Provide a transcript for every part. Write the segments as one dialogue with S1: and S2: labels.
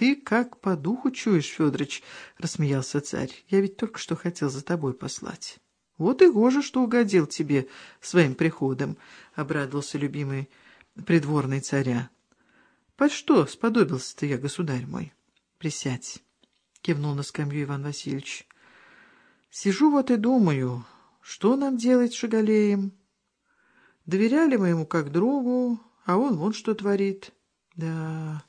S1: Ты как по духу чуешь, Федорович, — рассмеялся царь. Я ведь только что хотел за тобой послать. Вот и гоже, что угодил тебе своим приходом, — обрадовался любимый придворный царя. Под что сподобился ты я, государь мой? Присядь, — кивнул на скамью Иван Васильевич. Сижу вот и думаю, что нам делать с Шагалеем? Доверяли мы ему как другу, а он вон что творит. Да...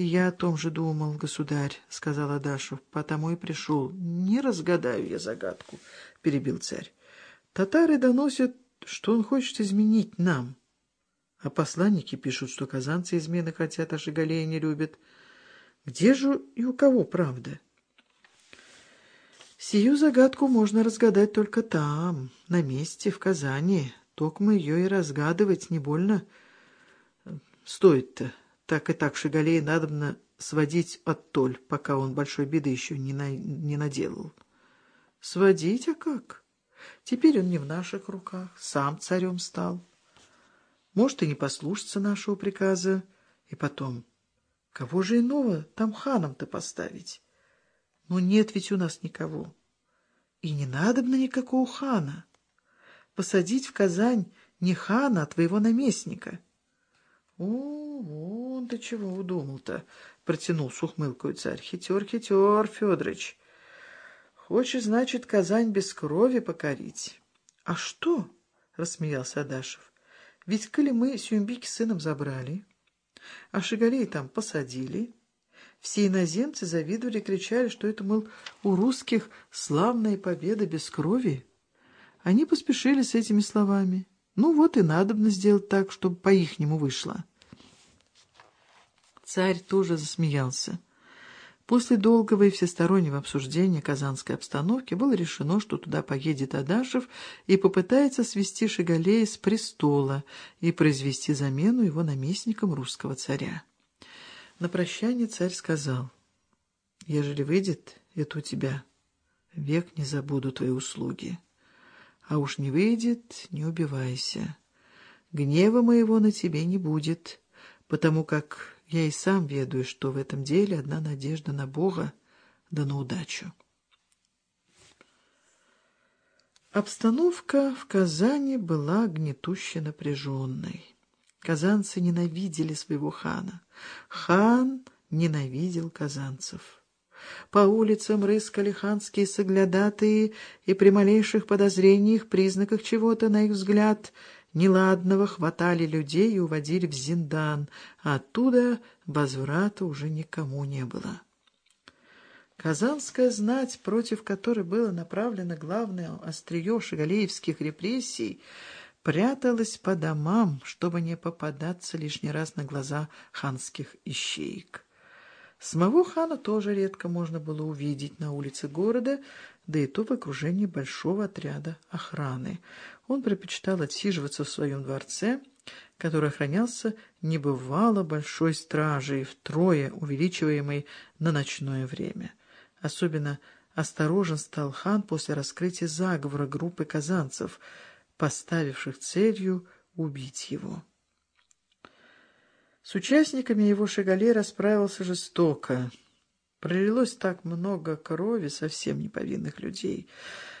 S1: «И я о том же думал, государь», — сказал Адашев, — «потому и пришел». «Не разгадаю я загадку», — перебил царь. «Татары доносят, что он хочет изменить нам, а посланники пишут, что казанцы измены хотят, а Шигалея не любят. Где же и у кого правда?» «Сию загадку можно разгадать только там, на месте, в Казани. Токмо ее и разгадывать не больно стоит-то». Так и так Шигалей надобно сводить от толь, пока он большой беды еще не, на... не наделал. Сводить, а как? Теперь он не в наших руках, сам царем стал. Может, и не послушаться нашего приказа. И потом, кого же иного там ханом-то поставить? Ну, нет ведь у нас никого. И не надобно никакого хана. Посадить в Казань не хана, а твоего наместника. О, «Он ты чего удумал-то?» — протянул с ухмылкой царь. «Хитер, хитер, Федорович. Хочешь, значит, Казань без крови покорить?» «А что?» — рассмеялся Адашев. «Ведь коли мы Сюмбики сыном забрали, а Шигалей там посадили...» Все иноземцы завидовали, кричали, что это, мол, у русских славная победа без крови. Они поспешили с этими словами. Ну вот и надобно сделать так, чтобы по-ихнему вышло. Царь тоже засмеялся. После долгого и всестороннего обсуждения казанской обстановки было решено, что туда поедет Адашев и попытается свести Шигалея с престола и произвести замену его наместником русского царя. На прощание царь сказал, «Ежели выйдет, это у тебя. Век не забуду твои услуги. А уж не выйдет, не убивайся. Гнева моего на тебе не будет, потому как я и сам ведаю, что в этом деле одна надежда на Бога да на удачу. Обстановка в Казани была гнетуще напряженной. Казанцы ненавидели своего хана. Хан ненавидел казанцев. По улицам рыскали ханские соглядатые, и при малейших подозрениях, признаках чего-то, на их взгляд — неладного хватали людей и уводили в Зиндан, а оттуда возврата уже никому не было. Казанская знать, против которой было направлено главное острие шагалеевских репрессий, пряталась по домам, чтобы не попадаться лишний раз на глаза ханских ищеек. Самого хана тоже редко можно было увидеть на улице города, да и то в окружении большого отряда охраны. Он предпочитал отсиживаться в своем дворце, который охранялся небывало большой стражей, втрое увеличиваемой на ночное время. Особенно осторожен стал хан после раскрытия заговора группы казанцев, поставивших целью убить его. С участниками его Шагалей расправился жестоко. Пролилось так много крови совсем неповинных людей,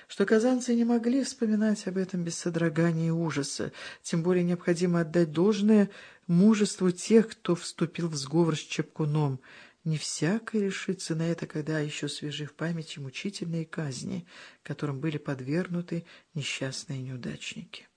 S1: что казанцы не могли вспоминать об этом без содрогания и ужаса, тем более необходимо отдать должное мужеству тех, кто вступил в сговор с Чепкуном. Не всякой решится на это, когда еще свежи в памяти мучительные казни, которым были подвергнуты несчастные неудачники.